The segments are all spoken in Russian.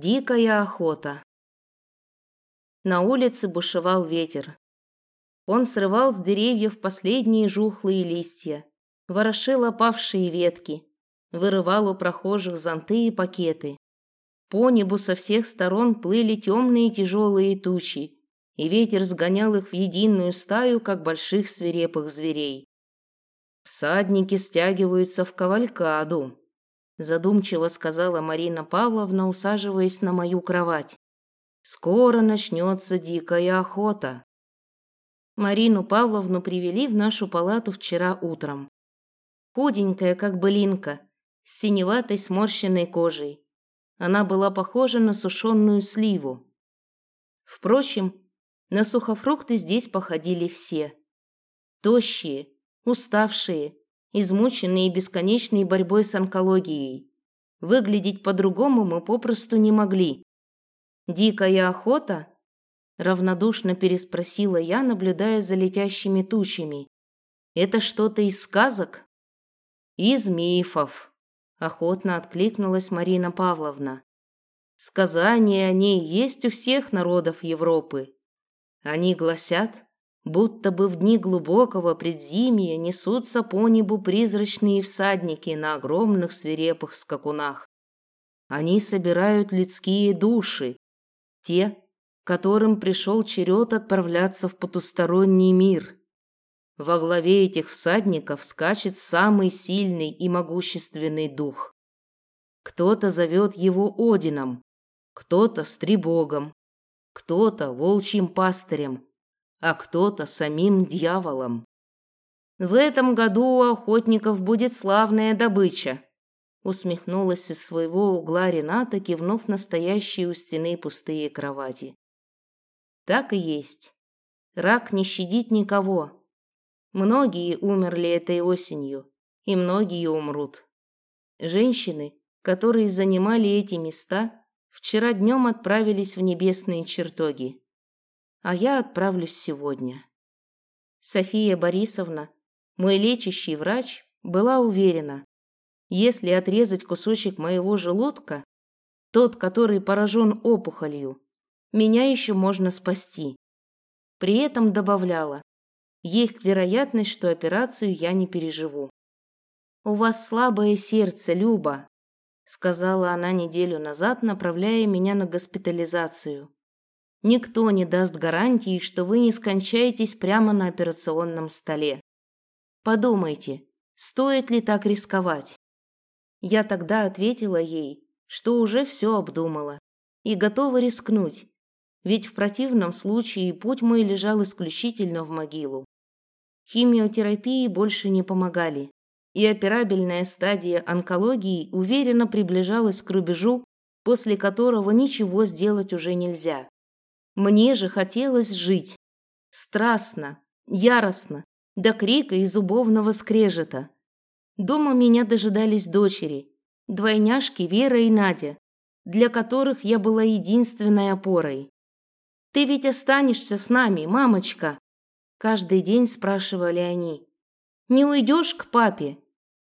Дикая охота. На улице бушевал ветер. Он срывал с деревьев последние жухлые листья, ворошил опавшие ветки, вырывал у прохожих зонты и пакеты. По небу со всех сторон плыли темные тяжелые тучи, и ветер сгонял их в единую стаю, как больших свирепых зверей. Всадники стягиваются в кавалькаду, задумчиво сказала Марина Павловна, усаживаясь на мою кровать. Скоро начнется дикая охота. Марину Павловну привели в нашу палату вчера утром. Худенькая, как былинка, с синеватой сморщенной кожей. Она была похожа на сушеную сливу. Впрочем, на сухофрукты здесь походили все. Тощие, уставшие, измученные бесконечной борьбой с онкологией. Выглядеть по-другому мы попросту не могли. «Дикая охота?» – равнодушно переспросила я, наблюдая за летящими тучами. «Это что-то из сказок?» «Из мифов», – охотно откликнулась Марина Павловна. «Сказания о ней есть у всех народов Европы. Они гласят, будто бы в дни глубокого предзимия несутся по небу призрачные всадники на огромных свирепых скакунах. Они собирают людские души, те, которым пришел черед отправляться в потусторонний мир. Во главе этих всадников скачет самый сильный и могущественный дух. Кто-то зовет его Одином, кто-то Стрибогом, кто-то волчьим пастырем, а кто-то самим дьяволом. В этом году у охотников будет славная добыча, усмехнулась из своего угла Рената, кивнув на стоящие у стены пустые кровати. Так и есть. Рак не щадит никого. Многие умерли этой осенью, и многие умрут. Женщины, которые занимали эти места, вчера днем отправились в небесные чертоги а я отправлюсь сегодня. София Борисовна, мой лечащий врач, была уверена, если отрезать кусочек моего желудка, тот, который поражен опухолью, меня еще можно спасти. При этом добавляла, есть вероятность, что операцию я не переживу. «У вас слабое сердце, Люба», — сказала она неделю назад, направляя меня на госпитализацию. Никто не даст гарантии, что вы не скончаетесь прямо на операционном столе. Подумайте, стоит ли так рисковать? Я тогда ответила ей, что уже все обдумала и готова рискнуть, ведь в противном случае путь мой лежал исключительно в могилу. Химиотерапии больше не помогали, и операбельная стадия онкологии уверенно приближалась к рубежу, после которого ничего сделать уже нельзя. Мне же хотелось жить. Страстно, яростно, до крика и зубовного скрежета. Дома меня дожидались дочери, двойняшки Вера и Надя, для которых я была единственной опорой. «Ты ведь останешься с нами, мамочка?» Каждый день спрашивали они. «Не уйдешь к папе?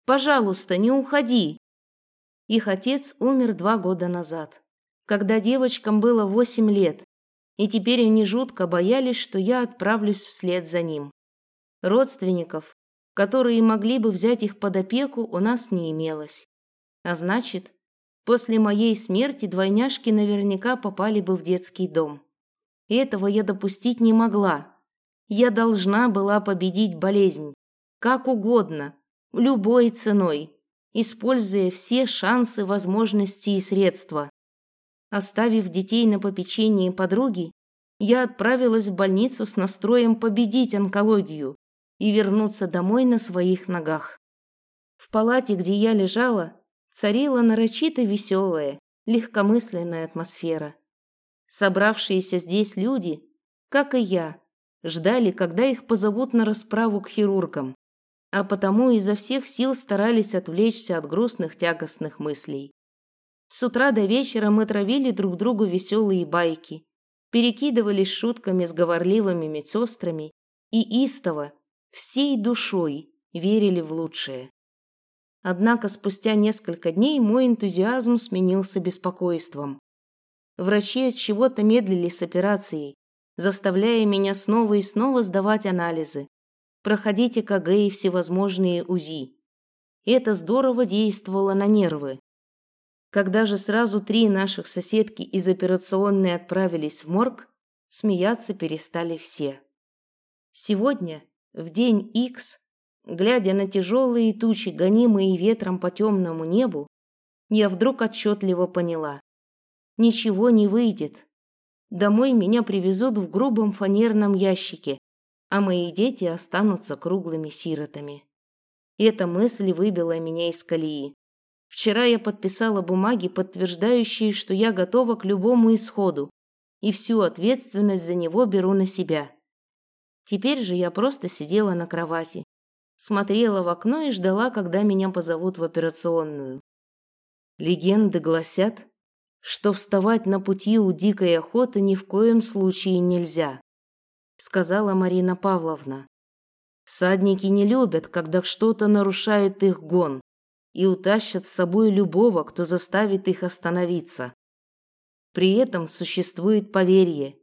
Пожалуйста, не уходи!» Их отец умер два года назад, когда девочкам было восемь лет, и теперь они жутко боялись, что я отправлюсь вслед за ним. Родственников, которые могли бы взять их под опеку, у нас не имелось. А значит, после моей смерти двойняшки наверняка попали бы в детский дом. И этого я допустить не могла. Я должна была победить болезнь, как угодно, любой ценой, используя все шансы, возможности и средства. Оставив детей на попечении подруги, я отправилась в больницу с настроем победить онкологию и вернуться домой на своих ногах. В палате, где я лежала, царила нарочито веселая, легкомысленная атмосфера. Собравшиеся здесь люди, как и я, ждали, когда их позовут на расправу к хирургам, а потому изо всех сил старались отвлечься от грустных тягостных мыслей. С утра до вечера мы травили друг другу веселые байки, перекидывались шутками с говорливыми медсестрами и истово, всей душой верили в лучшее. Однако спустя несколько дней мой энтузиазм сменился беспокойством. Врачи от чего-то медлили с операцией, заставляя меня снова и снова сдавать анализы, проходить ЭКГ и всевозможные УЗИ. Это здорово действовало на нервы. Когда же сразу три наших соседки из операционной отправились в морг, смеяться перестали все. Сегодня, в день Х, глядя на тяжелые тучи, гонимые ветром по темному небу, я вдруг отчетливо поняла. Ничего не выйдет. Домой меня привезут в грубом фанерном ящике, а мои дети останутся круглыми сиротами. Эта мысль выбила меня из колеи. Вчера я подписала бумаги, подтверждающие, что я готова к любому исходу, и всю ответственность за него беру на себя. Теперь же я просто сидела на кровати, смотрела в окно и ждала, когда меня позовут в операционную. Легенды гласят, что вставать на пути у дикой охоты ни в коем случае нельзя, сказала Марина Павловна. Всадники не любят, когда что-то нарушает их гон, и утащат с собой любого, кто заставит их остановиться. При этом существует поверье.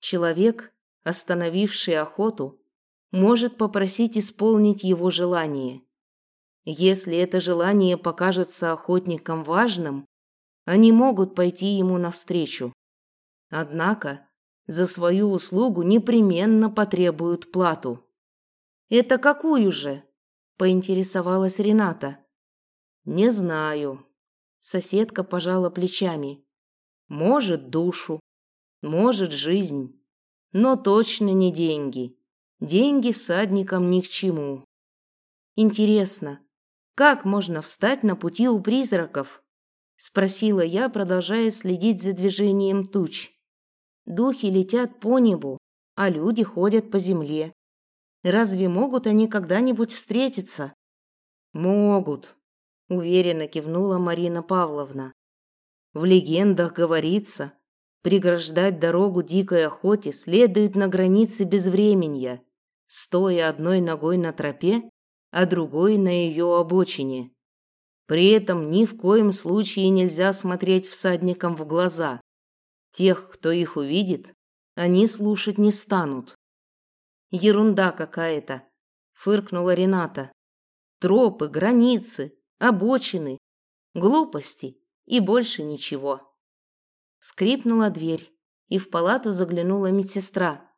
Человек, остановивший охоту, может попросить исполнить его желание. Если это желание покажется охотникам важным, они могут пойти ему навстречу. Однако за свою услугу непременно потребуют плату. «Это какую же?» – поинтересовалась Рената. «Не знаю». Соседка пожала плечами. «Может, душу, может, жизнь, но точно не деньги. Деньги всадникам ни к чему». «Интересно, как можно встать на пути у призраков?» Спросила я, продолжая следить за движением туч. Духи летят по небу, а люди ходят по земле. Разве могут они когда-нибудь встретиться? Могут, уверенно кивнула Марина Павловна. В легендах говорится, преграждать дорогу дикой охоте следует на границе безвременья, стоя одной ногой на тропе, а другой на ее обочине. При этом ни в коем случае нельзя смотреть всадникам в глаза. Тех, кто их увидит, они слушать не станут. Ерунда какая-то, фыркнула Рената. Тропы, границы, обочины, глупости и больше ничего. Скрипнула дверь, и в палату заглянула медсестра.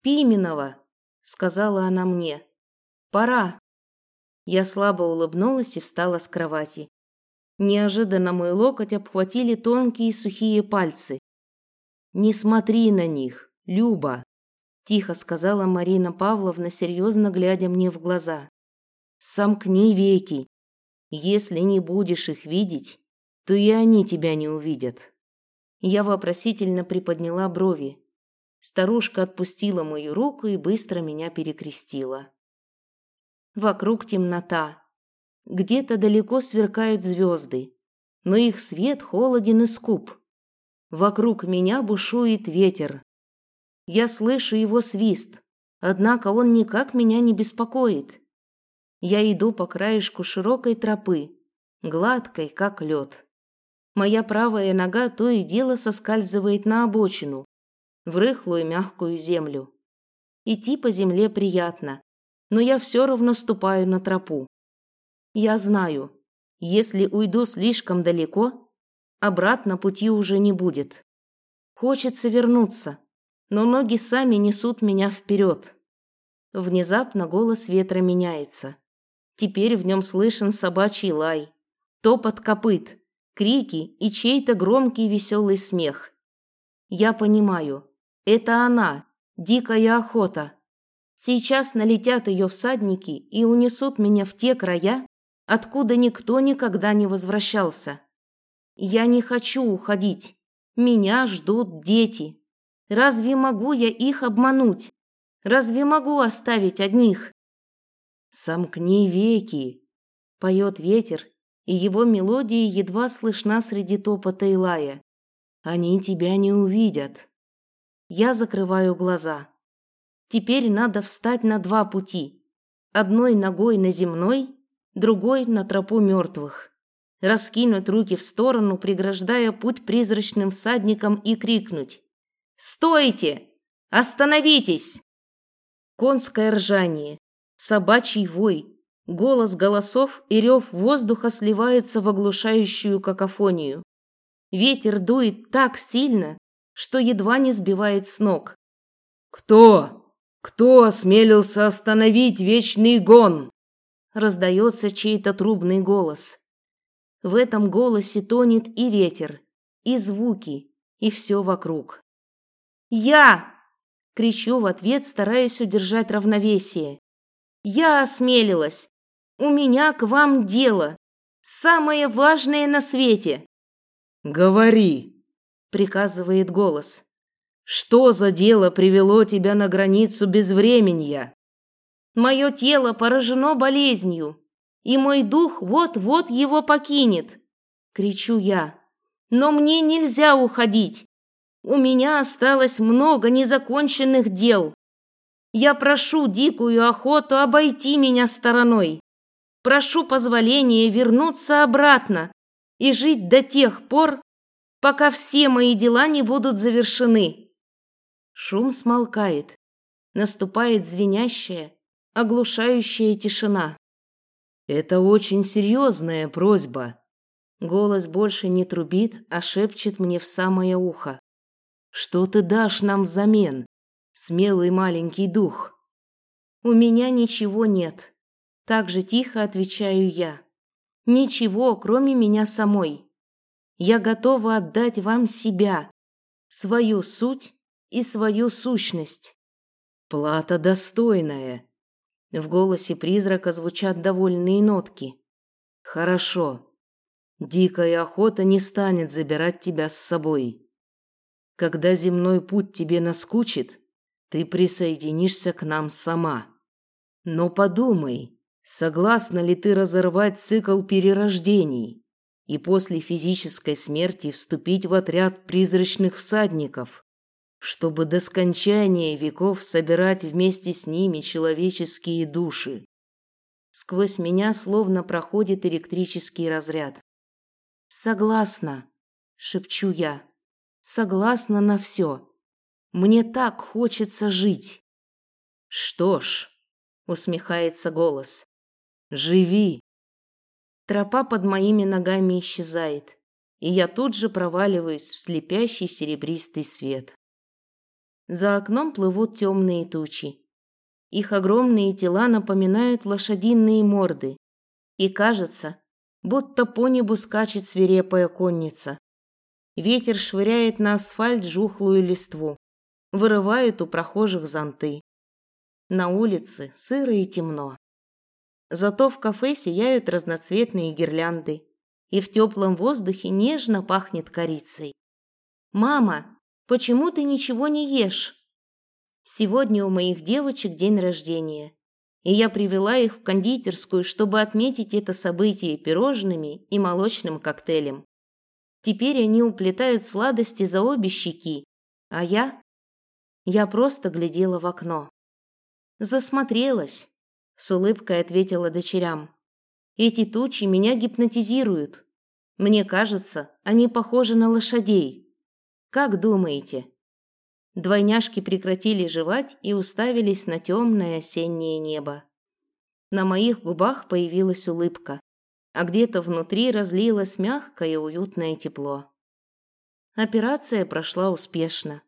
«Пименова», — сказала она мне, — «пора». Я слабо улыбнулась и встала с кровати. Неожиданно мой локоть обхватили тонкие сухие пальцы. «Не смотри на них, Люба», — тихо сказала Марина Павловна, серьезно глядя мне в глаза. «Сомкни веки если не будешь их видеть, то и они тебя не увидят. Я вопросительно приподняла брови. Старушка отпустила мою руку и быстро меня перекрестила. Вокруг темнота. Где-то далеко сверкают звезды, но их свет холоден и скуп. Вокруг меня бушует ветер. Я слышу его свист, однако он никак меня не беспокоит. Я иду по краешку широкой тропы, гладкой, как лед. Моя правая нога то и дело соскальзывает на обочину, в рыхлую мягкую землю. Идти по земле приятно, но я все равно ступаю на тропу. Я знаю, если уйду слишком далеко, обратно пути уже не будет. Хочется вернуться, но ноги сами несут меня вперед. Внезапно голос ветра меняется. Теперь в нем слышен собачий лай, топот копыт, крики и чей-то громкий веселый смех. Я понимаю, это она, дикая охота. Сейчас налетят ее всадники и унесут меня в те края, откуда никто никогда не возвращался. Я не хочу уходить. Меня ждут дети. Разве могу я их обмануть? Разве могу оставить одних? «Сомкни веки!» — поет ветер, и его мелодия едва слышна среди топота и лая. «Они тебя не увидят!» Я закрываю глаза. Теперь надо встать на два пути. Одной ногой на земной, другой на тропу мертвых. раскинуть руки в сторону, преграждая путь призрачным всадникам и крикнуть «Стойте! Остановитесь!» Конское ржание, собачий вой, голос голосов и рев воздуха сливается в оглушающую какофонию. Ветер дует так сильно, что едва не сбивает с ног. «Кто? Кто осмелился остановить вечный гон?» Раздается чей-то трубный голос. В этом голосе тонет и ветер, и звуки, и все вокруг. «Я!» — кричу в ответ, стараясь удержать равновесие. «Я осмелилась! У меня к вам дело! Самое важное на свете!» «Говори!» — приказывает голос. «Что за дело привело тебя на границу безвременья?» «Мое тело поражено болезнью, и мой дух вот-вот его покинет!» — кричу я. «Но мне нельзя уходить! У меня осталось много незаконченных дел. Я прошу дикую охоту обойти меня стороной. Прошу позволения вернуться обратно и жить до тех пор, пока все мои дела не будут завершены. Шум смолкает. Наступает звенящая, оглушающая тишина. Это очень серьезная просьба. Голос больше не трубит, а шепчет мне в самое ухо. Что ты дашь нам взамен, смелый маленький дух? У меня ничего нет. Так же тихо отвечаю я. Ничего, кроме меня самой. Я готова отдать вам себя, свою суть и свою сущность. Плата достойная. В голосе призрака звучат довольные нотки. Хорошо. Дикая охота не станет забирать тебя с собой. Когда земной путь тебе наскучит, ты присоединишься к нам сама. Но подумай, согласна ли ты разорвать цикл перерождений и после физической смерти вступить в отряд призрачных всадников, чтобы до скончания веков собирать вместе с ними человеческие души? Сквозь меня словно проходит электрический разряд. «Согласна», — шепчу я согласна на все. Мне так хочется жить. Что ж, усмехается голос. Живи. Тропа под моими ногами исчезает, и я тут же проваливаюсь в слепящий серебристый свет. За окном плывут темные тучи. Их огромные тела напоминают лошадиные морды, и кажется, будто по небу скачет свирепая конница. Ветер швыряет на асфальт жухлую листву, вырывает у прохожих зонты. На улице сыро и темно. Зато в кафе сияют разноцветные гирлянды, и в теплом воздухе нежно пахнет корицей. «Мама, почему ты ничего не ешь?» Сегодня у моих девочек день рождения, и я привела их в кондитерскую, чтобы отметить это событие пирожными и молочным коктейлем. Теперь они уплетают сладости за обе щеки, а я... Я просто глядела в окно. Засмотрелась, с улыбкой ответила дочерям. Эти тучи меня гипнотизируют. Мне кажется, они похожи на лошадей. Как думаете? Двойняшки прекратили жевать и уставились на темное осеннее небо. На моих губах появилась улыбка а где-то внутри разлилось мягкое уютное тепло. Операция прошла успешно.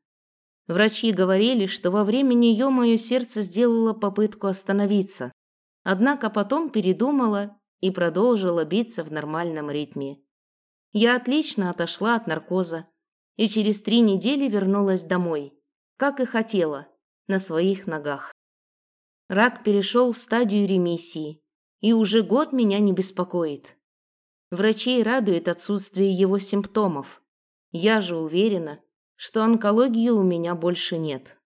Врачи говорили, что во время нее мое сердце сделало попытку остановиться, однако потом передумала и продолжила биться в нормальном ритме. Я отлично отошла от наркоза и через три недели вернулась домой, как и хотела, на своих ногах. Рак перешел в стадию ремиссии, и уже год меня не беспокоит. Врачей радует отсутствие его симптомов. Я же уверена, что онкологии у меня больше нет.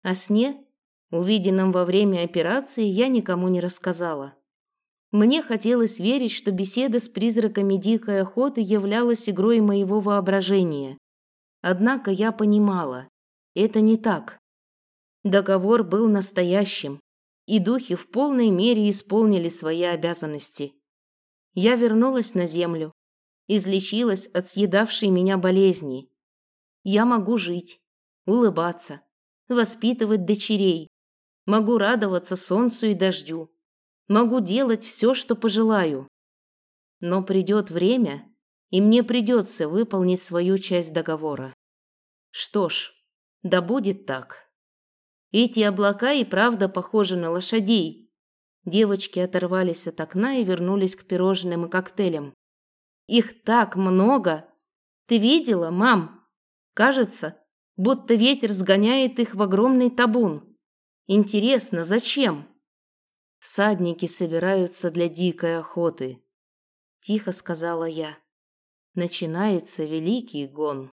О сне, увиденном во время операции, я никому не рассказала. Мне хотелось верить, что беседа с призраками дикой охоты являлась игрой моего воображения. Однако я понимала, это не так. Договор был настоящим, и духи в полной мере исполнили свои обязанности. Я вернулась на землю, излечилась от съедавшей меня болезни. Я могу жить, улыбаться, воспитывать дочерей, могу радоваться солнцу и дождю, могу делать все, что пожелаю. Но придет время, и мне придется выполнить свою часть договора. Что ж, да будет так. Эти облака и правда похожи на лошадей. Девочки оторвались от окна и вернулись к пирожным и коктейлям. Их так много. Ты видела, мам? Кажется, будто ветер сгоняет их в огромный табун. Интересно, зачем? Всадники собираются для дикой охоты, тихо сказала я. Начинается великий гон.